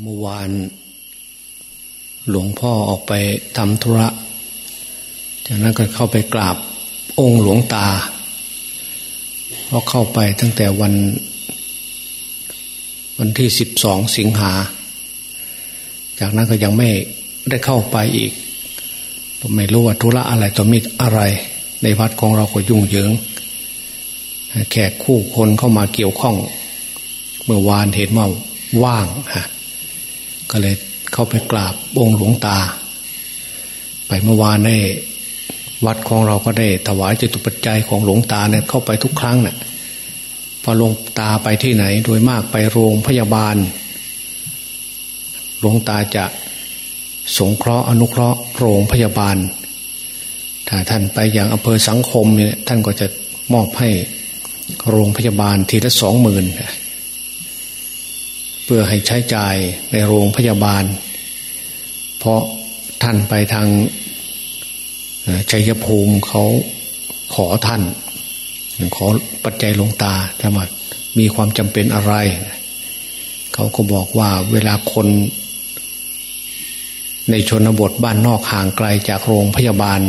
เมื่อวาน หลวงพ่อออกไปทำธุระ จากนั้นก็เข้าไปกราบองค์หลวงตาเพราะเข้าไปตั้งแต่วัน วันที่สิบสองสิงหา จากนั้นก็ยังไม่ได้เข้าไปอีกผมไม่รู้ว่าธุระอะไรต่อมิตรอะไร ในวัดของเราก็ยุ่งเหยิงแขกคู่คนเข้ามาเกี่ยวข้อง เมื่อวานเห็นว่าว่างฮะ ก็เลยเข้าไปกราบองค์หลวงตา ไปเมื่อวานในวัดของเราก็ได้ถวายจตุปัจจัยของหลวงตาเนี่ยเข้าไปทุกครั้งเนะ่ยพอหลวงตาไปที่ไหน โดยมากไปโรงพยาบาล หลวงตาจะสงเคราะห์อนุเคราะห์โรงพยาบาล ถ้าท่านไปอย่างอำเภอสังคมเนี่ยท่านก็จะมอบให้โรงพยาบาลทีละสองหมื่น เพื่อให้ใช้จ่ายในโรงพยาบาล เพราะท่านไปทางชัยภูมิเขาขอท่านขอปัจจัยลงตาถ้ามามีความจำเป็นอะไร เขาก็บอกว่าเวลาคนในชนบทบ้านนอกห่างไกลจากโรงพยาบาล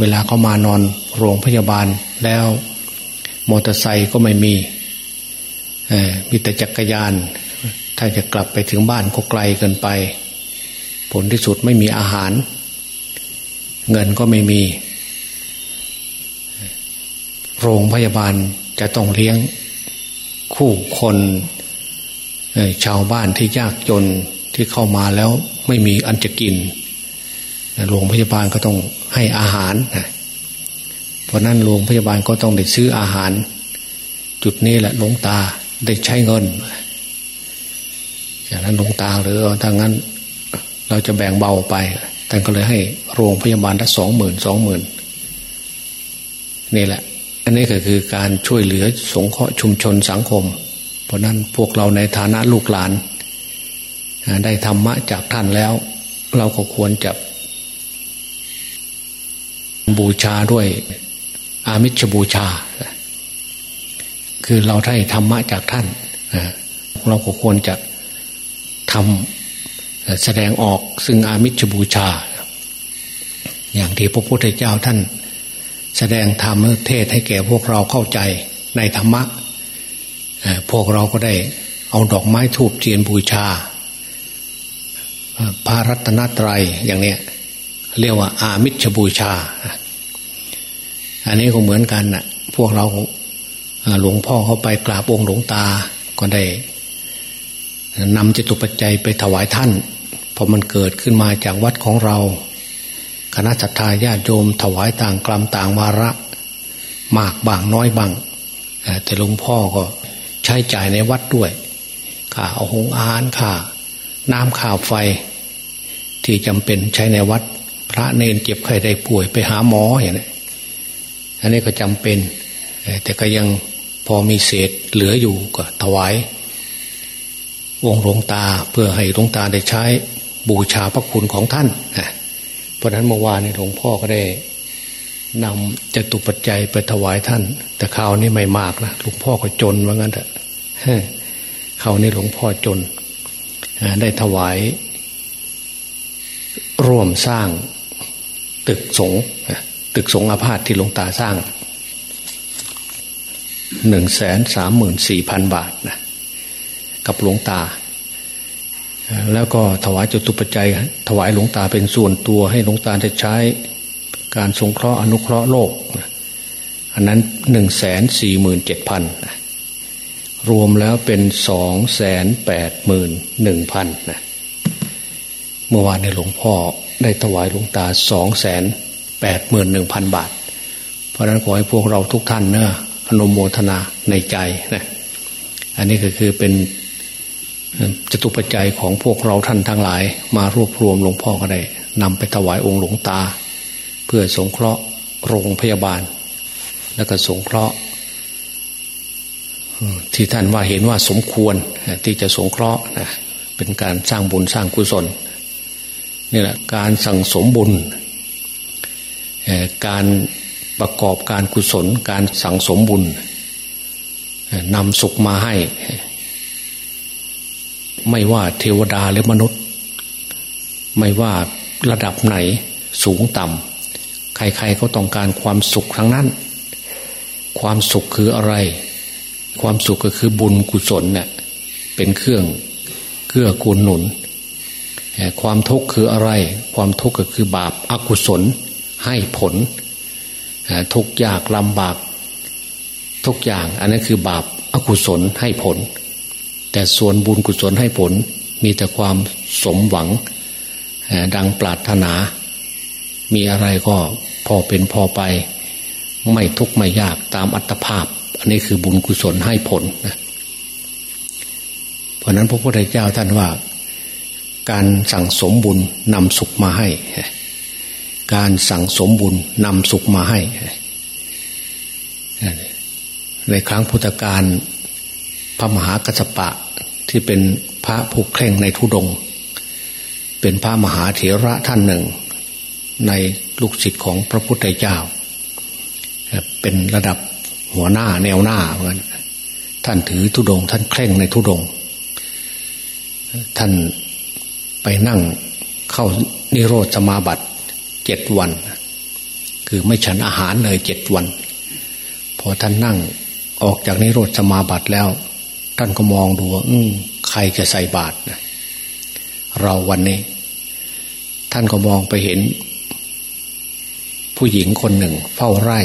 เวลาเขามานอนโรงพยาบาลแล้วมอเตอร์ไซค์ก็ไม่มีมีแต่จักรยาน ถ้าจะกลับไปถึงบ้านก็ไกลเกินไป ผลที่สุดไม่มีอาหาร เงินก็ไม่มี โรงพยาบาลจะต้องเลี้ยงคู่คนชาวบ้านที่ยากจนที่เข้ามาแล้วไม่มีอันจะกินโรงพยาบาลก็ต้องให้อาหารเพราะนั้นโรงพยาบาลก็ต้องได้ซื้ออาหาร จุดนี้แหละหลวงตาได้ใช้เงิน จากนั้นหลวงตาหรือทางั้น เราจะแบ่งเบาไปท่านก็เลยให้โรงพยาบาลละสองหมื่นสองหมื่นนี่แหละ อันนี้ก็คือการช่วยเหลือสงเคราะห์ชุมชนสังคม เพราะนั้นพวกเราในฐานะลูกหลาน ได้ธรรมะจากท่านแล้ว เราก็ควรจะบูชาด้วยอามิชบูชา คือเราได้ธรรมะจากท่าน เราก็ควรจะ ทำแสดงออกซึ่งอามิชบูชา อย่างที่พระพุทธเจ้าท่าน แสดงธรรมเทศให้แก่พวกเราเข้าใจในธรรมะพวกเราก็ได้เอาดอกไม้ทูบเทียนบูชา พระรัตนตรัยอย่างเนี้ยเรียกว่าอามิชบูชา อันนี้ก็เหมือนกันนะ่ะ พวกเราหลวงพ่อเขาไปกราบองค์หลวงตา ก็ได้ นำจตุปัจจัยไปถวายท่านพอมันเกิดขึ้นมาจากวัดของเรา คณะจัตตาญาติโยมถวายต่างกลัมต่างวาระ มากบางน้อยบางแต่หลวงพ่อก็ใช้จ่ายในวัดด้วยค่าเอาหงอาหารค่าน้ำข่าวไฟ ที่จำเป็นใช้ในวัด พระเนนเจ็บไข้ได้ป่วยไปหาหมออย่างนี้อันนี้ก็จำเป็น แต่ก็ยังพอมีเศษเหลืออยู่ก็ถวาย วงหลวงตาเพื่อให้หลวงตาได้ใช้บูชาพระคุณของท่านเพราะนั้นเมื่อวานนี้หลวงพ่อก็ได้นำจตุปัจจัยไปถวายท่าน แต่คราวนี้ไม่มากนะหลวงพ่อก็จนว่างั้นแหละคราวนี้หลวงพ่อจนได้ถวาย ร่วมสร้างตึกสงตึกสงอาพาธที่หลวงตาสร้างหนึ่งแสนสามหมื่นสี่พันบาทนะ กับหลวงตา แล้วก็ถวายจตุปัจจัย ถวายหลวงตาเป็นส่วนตัวให้หลวงตาได้ใช้การสงเคราะห์อนุเคราะห์โลก อันนั้นหนึ่งแสนสี่หมื่นเจ็ดพันรวมแล้วเป็นสองแสนแปดหมื่นหนึ่งพันนะเมื่อวานในหลวงพ่อได้ถวายหลวงตาสองแสนแปดหมื่นหนึ่งพันบาท เพราะนั้นขอให้พวกเราทุกท่านเนะอนุโมทนาในใจนะอันนี้ก็คือเป็น จตุปัจจัยของพวกเราท่านทั้งหลาย มารวบรวมหลวงพ่อก็ได้นำไปถวายองค์หลวงตา เพื่อสงเคราะห์โรงพยาบาล แล้วก็สงเคราะห์ที่ท่านว่าเห็นว่าสมควรที่จะสงเคราะห์นะเป็นการสร้างบุญสร้างกุศลนี่แหละการสั่งสมบุญการประกอบการกุศล การสั่งสมบุญนำสุขมาให้ ไม่ว่าเทวดาหรือมนุษย์ ไม่ว่าระดับไหนสูงต่ำใครๆก็ต้องการความสุขทั้งนั้น ความสุขคืออะไร ความสุขก็คือบุญกุศลเนี่ยเป็นเครื่องเกื้อกูลหนุน ความทุกข์คืออะไร ความทุกข์ก็คือบาปอากุศลให้ผล ทุกยากลำบากทุกอย่าง อันนั้นคือบาปอากุศลให้ผล แต่ส่วนบุญกุศลให้ผลมีแต่ความสมหวัง ดังปรารถนา มีอะไรก็พอเป็นพอไป ไม่ทุกข์ไม่ยากตามอัตภาพ อันนี้คือบุญกุศลให้ผลนะเพราะนั้นพระพุทธเจ้าท่านว่า การสั่งสมบุญนำสุขมาให้ การสั่งสมบุญนำสุขมาให้ ในครั้งพุทธกาล ระมหากัสปะที่เป็นพระผู้เคร่งในทุดง เป็นพระมหาเถระท่านหนึ่ง ในลูกศิษย์ของพระพุทธเจ้า เป็นระดับหัวหน้าแนวหน้าเหมือนท่านถือทุดง ท่านเคร่งในทุดง ท่านไปนั่งเข้านิโรธสมาบัติเจ็ดวัน คือไม่ฉันอาหารเลยเจ็ดวัน พอท่านนั่งออกจากนิโรธสมาบัติแล้ว ท่านก็มองดูว่าอืใครจะใส่บาตรเราวันนี้ ท่านก็มองไปเห็น ผู้หญิงคนหนึ่ง เฝ้าไร่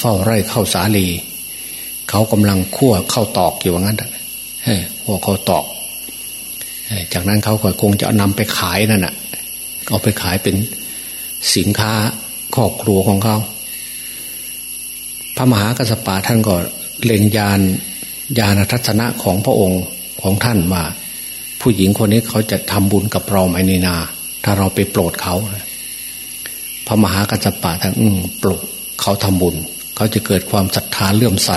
เฝ้าไร่เข้าสาลี เขากำลังคั่วเข้าตอกอยู่ว่างั้นคั่วเข้าตอกจากนั้นเขาก็คงจะนำไปขายนั่นแหะเอาไปขายเป็นสินค้าครอบครัวของเขา พระมหากัสปะท่านก็เล็งยาน ยานทัศนะของพระองค์ของท่านว่าผู้หญิงคนนี้เขาจะทำบุญกับเราไหมนีนา ถ้าเราไปโปรดเขา พระมหากัสปะท่านอืมโปรดเขาทำบุญ เขาจะเกิดความศรัทธาเลื่อมใส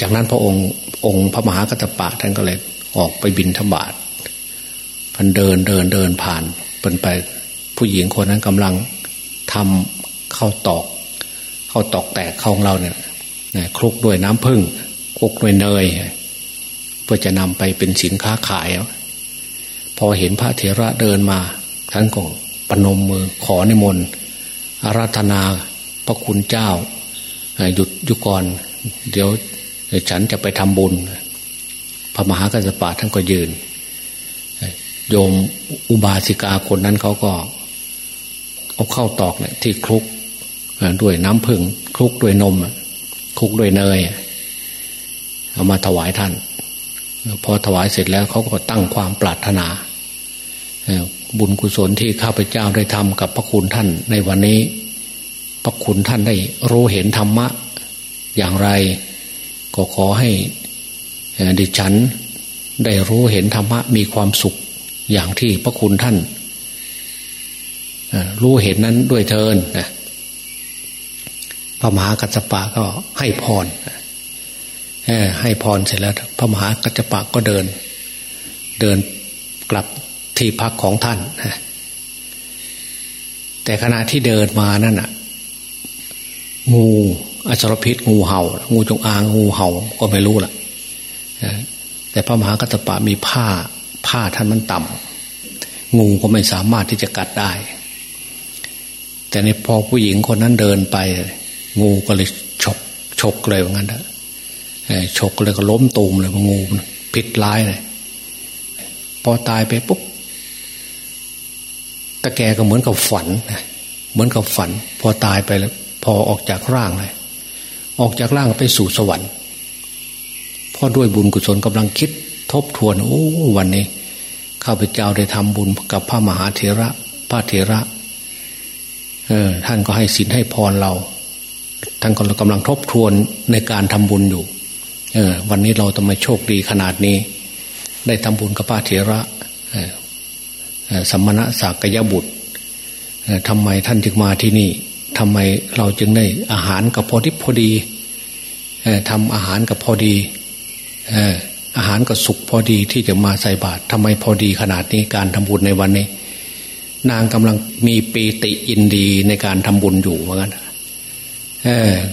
จากนั้นพระองค์องค์พระมหากัสปะท่านก็เลยออกไปบินธบาตพันเดินเดินเดินผ่านเป็นไปผู้หญิงคนนั้นกำลังทำข้าตอก เข้าตอกแตกข้าวเราเนี่ย คลุกด้วยน้ำผึ้งคลุกด้วยเนยเพื่อจะนำไปเป็นสินค้าขาย พอเห็นพระเถระเดินมาท่านก็ปนมมือขอในมนอาราธนาพระคุณเจ้าหยุดยุก่อน เดี๋ยวฉันจะไปทำบุญ พระมหากัสปะท่านก็ยืน โยมอุบาสิกาคนนั้นเขาก็เอาเข้าตอกเนี่ยที่คลุกด้วยน้ำผึ้งคลุกด้วยนม คลุกด้วยเนยเอามาถวายท่าน พอถวายเสร็จแล้วเขาก็ตั้งความปรารถนาบุญกุศลที่ข้าพเจ้าได้ทำกับพระคุณท่านในวันนี้ พระคุณท่านได้รู้เห็นธรรมะ อย่างไร ก็ขอให้ดิฉันได้รู้เห็นธรรมะมีความสุขอย่างที่พระคุณท่านรู้เห็นนั้นด้วยเทินนะ พระมหากัจจปะก็ให้พรให้พรเสร็จแล้ว พระมหากัจจปะก็เดิน เดินกลับที่พักของท่านแต่ขณะที่เดินมานั่นน่ะ งูอสรพิษงูเห่า งูจงอางงูเห่าก็ไม่รู้ล่ะแต่พระมหากัตปะมีผ้า ผ้าท่านมันต่ำงูก็ไม่สามารถที่จะกัดได้ แต่ในพอผู้หญิงคนนั้นเดินไป งูก็เลยฉกฉกเลยว่างั้นนะฉกเลยก็ล้มตูมเลยงูพิษร้ายเลยพอตายไปปุ๊บตะแกก็เหมือนกับฝันเหมือนกับฝัน พอตายไปแล้วพอออกจากร่างเลยออกจากร่างไปสู่สวรรค์พราะด้วยบุญกุศลกำลังคิด ทบทวนโอ้วันนี้ข้าพเจ้าได้ทำบุญกับพระมหาเถระพระเถระ เออท่านก็ให้สินให้พรเรา ท่านก็กำลังทบทวนในการทำบุญอยู่เออวันนี้เราทำไมโชคดีขนาดนี้ ได้ทำบุญกับพระเถระสมณะสากยบุตรทำไมท่านจึงมาที่นี่ทำไมเราจึงได้อาหารกับพอดีพอดีทำอาหารกับพอดีอาหารก็สุกพอดีที่จะมาใส่บาตรทำไมพอดีขนาดนี้การทำบุญในวันนี้ นางกำลังมีปีติอินดีในการทำบุญอยู่เหมือนกัน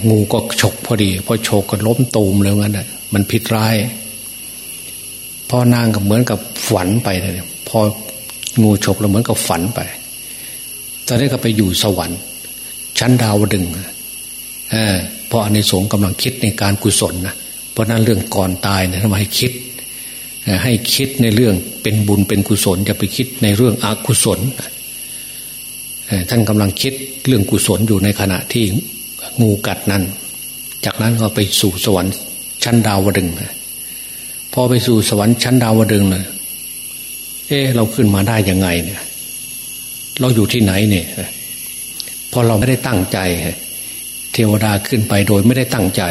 งูก็ฉกพอดีพอฉกก็ล้มตูมเลยเหมือนกันมันพิษร้ายพอนางก็เหมือนกับฝันไปเลยพองูฉกแล้วเหมือนกับฝันไป ตอนนี้ก็ไปอยู่สวรรค์ ชั้นดาวดึงเออเพราะอันในสงกำลังคิดในการกุศลนะเพราะนั้นเรื่องก่อนตายเนี่ยทำไมให้คิดให้คิดในเรื่องเป็นบุญเป็นกุศลจะไปคิดในเรื่องอกุศลท่านกำลังคิดเรื่องกุศลอยู่ในขณะที่ งูกัดนั้น จากนั้นก็ไปสู่สวรรค์ชั้นดาวดึงพอไปสู่สวรรค์ชั้นดาวดึงเลยเอ๊เราขึ้นมาได้ยังไงเนี่ย เราอยู่ที่ไหนเนี่ยพอเราไม่ได้ตั้งใจเทวดาขึ้นไปโดยไม่ได้ตั้งใจ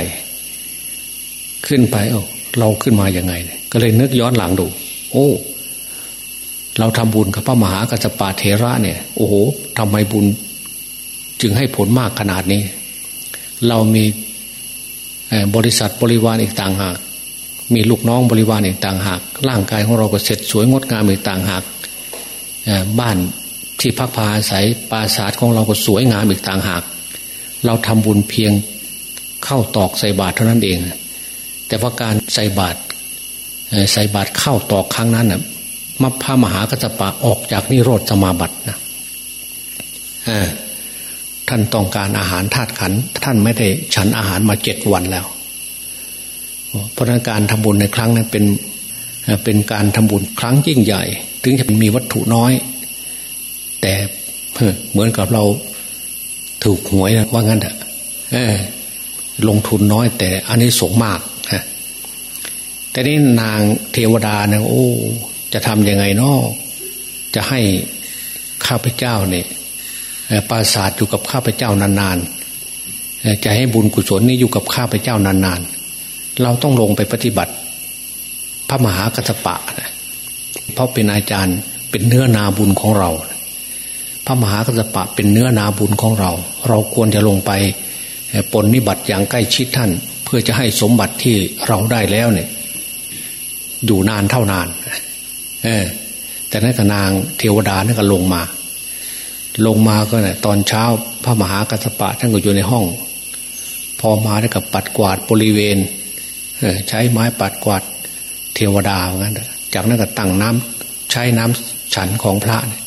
ขึ้นไปเอเราขึ้นมาอย่างไงเนี่ยก็เลยนึกย้อนหลังดู โอ้ เราทำบุญกับพระมหากัจจปาเทระเนี่ย โอ้โหทำไมบุญ จึงให้ผลมากขนาดนี้ เรามีบริษัทบริวารอีกต่างหาก มีลูกน้องบริวารอีกต่างหาก ร่างกายของเราก็เสร็จสวยงดงามอีกต่างหากบ้านที่พักพาอาศัยปราสาทของเราก็สวยงามอีกต่างหาก เราทำบุญเพียงเข้าตอกใส่บาตรเท่านั้นเอง แต่ว่าการใส่บาตรใส่บาตรเข้าตอกครั้งนั้นน่ะมาพระมหากัจจปะออกจากนิโรธสมาบัตินะ ท่านต้องการอาหารธาตุขัน ท่านไม่ได้ฉันอาหารมาเจ็ดวันแล้ว เพราะการทำบุญในครั้งนั้นเป็นเป็นการทำบุญครั้งยิ่งใหญ่ ถึงจะมีวัตถุน้อย แต่เหมือนกับเราถูกหวยนะว่างั้นเถอะลงทุนน้อย แต่อันนี้สงมากแต่นี่นางเทวดาเนี่ยโอ้ จะทำยังไงนาะจะให้ข้าพเจ้าเนี่ย ปราศาสอยู่กับข้าพเจ้านานๆจะให้บุญกุศลนี้อยู่กับข้าพเจ้านานๆ เราต้องลงไปปฏิบัติ พระมหากัสปะนะเพราะเป็นอาจารย์เป็นเนื้อนาบุญของเรา พระมหากัสปะเป็นเนื้อนาบุญของเรา เราควรจะลงไปปนนิบัติอย่างใกล้ชิดท่าน เพื่อจะให้สมบัติที่เราได้แล้วเนี่ย อยู่นานเท่านาน เออแต่นั้นก็นางเทวดานั่นก็ลงมา ลงมาก็เนี่ยตอนเช้าพระมหากัสปะท่านก็อยู่ในห้อง พอมาได้กับปัดกวาดบริเวณใช้ไม้ปัดกวาดเทวดาเหมือนกันจากนั้นก็ตั้งน้ำใช้น้ำฉันของพระเนี่ย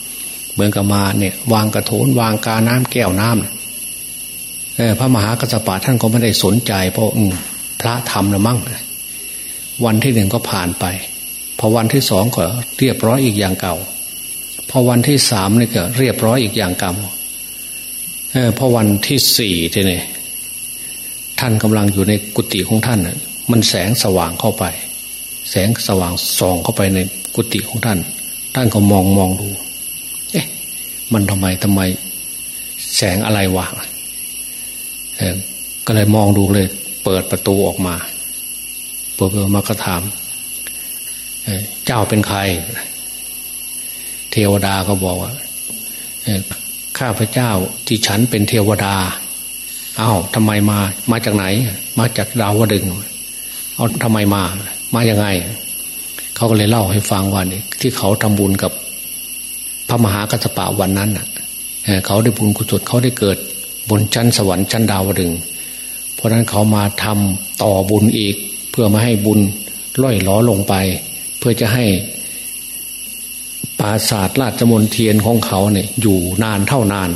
เหมือนกับมาเนี่ย วางกระโถนวางกาน้ำแก้วน้ำพระมหากัสปะท่านก็ไม่ได้สนใจ เพราะพระทำละมั่งวันที่หนึ่งก็ผ่านไป พอวันที่สองก็เรียบร้อยอีกอย่างเก่า พอวันที่สามนี่ก็เรียบร้อยอีกอย่างก่าเออพอวันที่สี่ทีนี่ท่านกำลังอยู่ในกุฏิของท่านมันแสงสว่างเข้าไป แสงสว่างส่องเข้าไปในกุฏิของท่าน ท่านก็มองมองดู เอ๊ะ มันทำไมทำไม แสงอะไรวะก็เลยมองดูเลย เปิดประตูออกมาพวกเรามาก็ถามเจ้าเป็นใคร ทวดาก็บอกว่าข้าพเจ้าที่ฉันเป็นเทวดาอา้าวทำไมมา มาจากไหน มาจากดาวดึงเอาทำไมมา มาอย่างไง เขาก็เลยเล่าให้ฟังว่านี่ที่เขาทำบุญกับพระมหากัสปะวันนั้นเขาได้บุญกุศลเขาได้เกิดบนชั้นสวรรค์ชั้นดาวดึง เพราะนั้นเขามาทำต่อบุญอีก เพื่อมาให้บุญล่อยล้อลงไป เพื่อจะให้ ปราศาสตร์ราชมนเทียนของเขาเนี่ยอยู่นานเท่านาน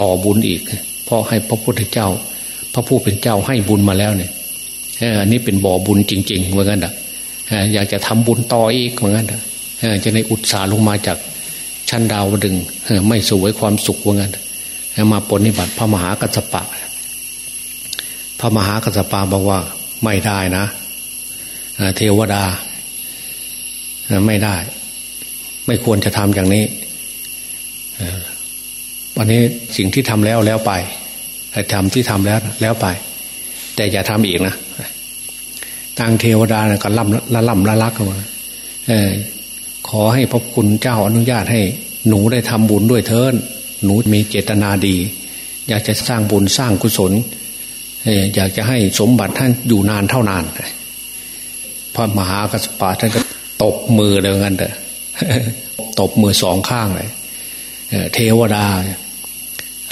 ต่อบุญอีกเพราะให้พระพุทธเจ้า พระผู้เป็นเจ้าให้บุญมาแล้วเนี่ยอันนี้เป็นบ่อบุญจริงๆเหมือนกันอะอยากจะทำบุญต่ออีกเหมือนกันอะจะในอุตสาห์ลงมาจากชั้นดาวดึงไม่สวยความสุขเหมือนกันมาปนิบัติพระมหากัสปะ พระมหากัสปะบอกว่าไม่ได้นะเทวดา ไม่ได้ ไม่ควรจะทำอย่างนี้วันนี้สิ่งที่ทำแล้วแล้วไปทำที่ทำแล้วแล้วไป แต่อย่าทำอีกนะทางเทวดานะก็ล่ำละล่ำละลักมาขอให้พระคุณเจ้าอนุญาตให้ หนูได้ทำบุญด้วยเทินหนูมีเจตนาดี อยากจะสร้างบุญสร้างกุศลอยากจะให้สมบัติท่านอยู่นานเท่านานพระมหากัสปะท่านก็ตบมือเลยงั้นเถอะ ตบมือสองข้างเลยเทวดา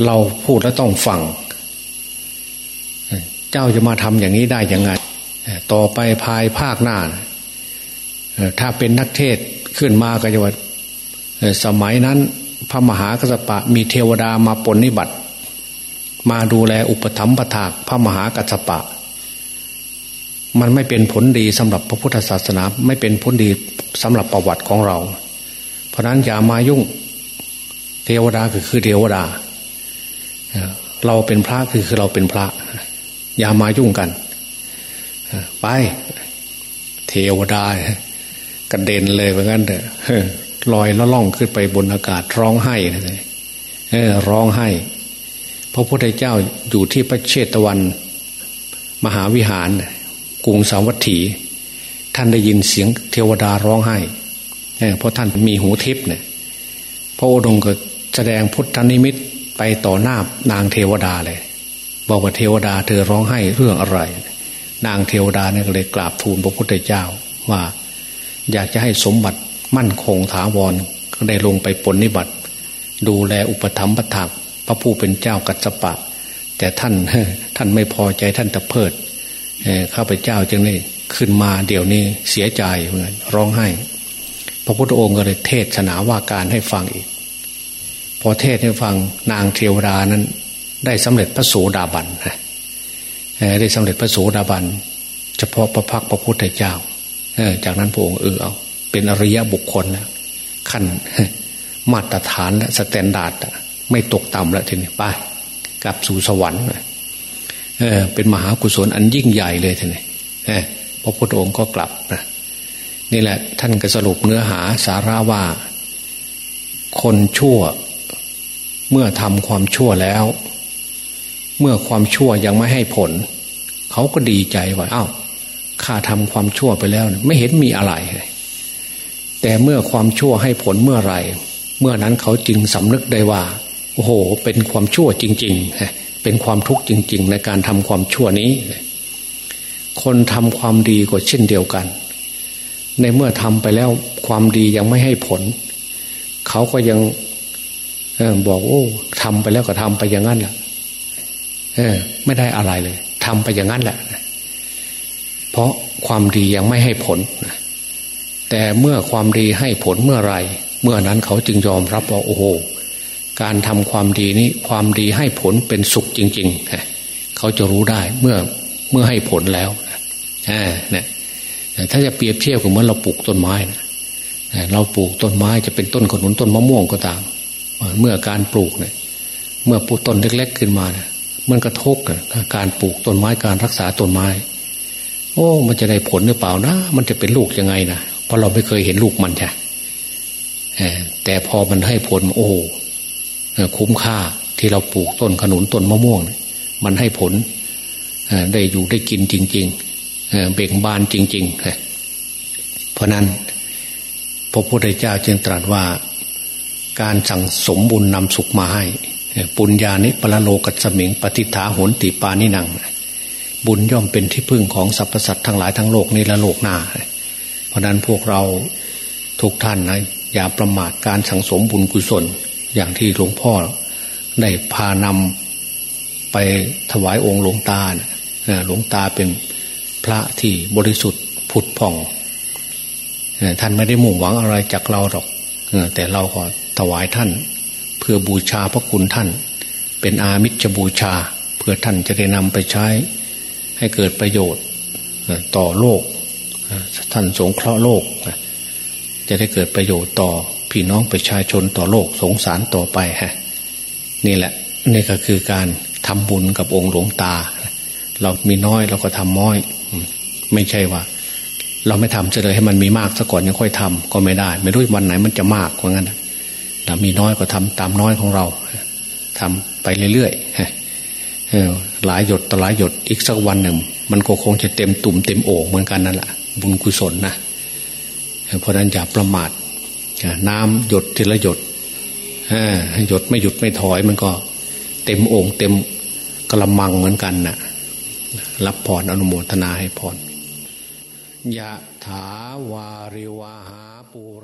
เราพูดแล้วต้องฟัง เจ้าจะมาทำอย่างนี้ได้ยังไง ต่อไปภายภาคหน้า ถ้าเป็นนักเทศขึ้นมาก็จะว่าสมัยนั้น พระมหากษัตริย์มีเทวดามาปนนิบัติ มาดูแลอุปถัมภ์ประถากพระมหากัสปะ มันไม่เป็นผลดีสำหรับพระพุทธศาสนา ไม่เป็นผลดีสำหรับประวัติของเรา เพราะนั้นอย่ามายุ่ง เทวดาคือคือเทวดา เราเป็นพระคือคือเราเป็นพระ อย่ามายุ่งกัน ไป เทวดากระเด็นเลยเหมือนกันเถอะลอยแล้วล่องขึ้นไปบนอากาศร้องไห้เลยร้องไห้ พระพุทธเจ้าอยู่ที่พระเชตวัน มหาวิหาร กรุงสาวัตถี ท่านได้ยินเสียงเทวดาร้องไห้เพราะท่านมีหูทิพย์เนี่ยพระโอดงก็แสดงพุทธนิมิตไปต่อหน้านางเทวดาเลย บอกว่าเทวดาเธอร้องไห้เรื่องอะไร นางเทวดาเนี่ยก็เลยกราบทูลพระพุทธเจ้าว่า อยากจะให้สมบัติมั่นคงถาวรก็ได้ลงไปปนนิบัติ ดูแลอุปถัมภ์ประทักพระผู้เป็นเจ้ากัจจปะ แต่ท่านท่านไม่พอใจท่านตะเพิด ข้าพเจ้าจึงได้ขึ้นมาเดี๋ยวนี้เสียใจเหมือนร้องไห้ พระพุทธองค์ก็เลยเทศนาว่าการให้ฟังอีก พอเทศน์ให้ฟังนางเทวดานั้น ได้สำเร็จพระโสดาบันได้สำเร็จพระโสดาบันเฉพาะพระพักตร์พระพุทธเจ้าจากนั้นพระองค์เออเอา เป็นอริยบุคคลแล้วขั้นมาตรฐานและ standardไม่ตกต่ำแล้วทีนี้ไปกลับสู่สวรรค์ เออเป็นมหากุศลอันยิ่งใหญ่เลยทีนี้พระพุทธองค์ก็กลับนะนี่แหละ ท่านก็สรุปเนื้อหาสาระว่า คนชั่ว เมื่อทำความชั่วแล้ว เมื่อความชั่วยังไม่ให้ผล เขาก็ดีใจว่าอ้าวข้าทำความชั่วไปแล้ว ไม่เห็นมีอะไร แต่เมื่อความชั่วให้ผลเมื่อไรเมื่อนั้นเขาจึงสำนึกได้ว่า โอ้โห เป็นความชั่วจริง ๆ เป็นความทุกข์จริง ๆ ในการทำความชั่วนี้ คนทำความดีก็เช่นเดียวกัน ในเมื่อทำไปแล้วความดียังไม่ให้ผล เขาก็ยังบอกโอ้ทำไปแล้วก็ทำไปอย่างนั้นแหละเออ ไม่ได้อะไรเลยทำไปอย่างนั้นแหละ เพราะความดียังไม่ให้ผลแต่เมื่อความดีให้ผลเมื่อไรเมื่อนั้นเขาจึงยอมรับว่าโอ้โห การทำความดีนี้ความดีให้ผลเป็นสุขจริงๆเขาจะรู้ได้เมื่อเมื่อให้ผลแล้วนี่ยถ้าจะเปรียบเทียบกับเหมือนเราปลูกต้นไม้นะเราปลูกต้นไม้จะเป็นต้นขนุนต้นมะม่วงก็ตาม เมื่อการปลูกเนี่ย เมื่อปลูกต้นเล็ก ๆ ขึ้นมาเนี่ยมันกระทบกับการปลูกต้นไม้การรักษาต้นไม้ โอ้ มันจะได้ผลหรือเปล่านะ มันจะเป็นลูกยังไงนะเพราะเราไม่เคยเห็นลูกมันใช่แต่พอมันให้ผลโอ้ คุ้มค่าที่เราปลูกต้นขนุนต้นมะม่วง มันให้ผลได้อยู่ได้กินจริง ๆเบ่งบานจริง ๆ เพราะนั้นพระพุทธเจ้าจึงตรัสว่าการสั่งสมบุญนำสุขมาให้ ปุญญานิปละโลกัสมิงปฏิฐาหนติปานินัง บุญย่อมเป็นที่พึ่งของสรรพสัตว์ทั้งหลายทั้งโลกนี้และโลกหน้า เพราะนั้นพวกเราทุกท่านนะอย่าประมาทการสั่งสมบุญกุศล อย่างที่หลวงพ่อได้พานำไปถวายองค์หลวงตาหลวงตาเป็นพระที่บริสุทธิ์ผุดผ่องท่านไม่ได้มุ่งหวังอะไรจากเราหรอกแต่เราก็ถวายท่าน เพื่อบูชาพระคุณท่าน เป็นอามิจบูชา เพื่อท่านจะได้นำไปใช้ ให้เกิดประโยชน์ต่อโลก ท่านสงเคราะห์โลก จะได้เกิดประโยชน์ต่อ พี่น้องประชาชนต่อโลกสงสารต่อไปฮะนี่แหละนี่ก็คือการทำบุญกับองค์หลวงตา เรามีน้อยเราก็ทำน้อย ไม่ใช่ว่า เราไม่ทำเลยให้มันมีมากซะก่อนยังค่อยทำก็ไม่ได้ ไม่รู้วันไหนมันจะมากกว่างั้นเรามีน้อยก็ทำตามน้อยของเราทำไปเรื่อยๆหลายหยดต่อหลายหยดอีกสักวันหนึ่ง มันก็คงจะเต็มตุ่มเต็มโอ่งเหมือนกันนั่นแหละบุญกุศลนะเพราะนั้นอย่าประมาท น้ำหยดทีละหยดหยดไม่หยุดไม่ถอยมันก็ เต็มโอ่งเต็มกระมังเหมือนกันนะ่ะ รับพรอนุโมทนาให้พรยะถาวาริวาหาปูร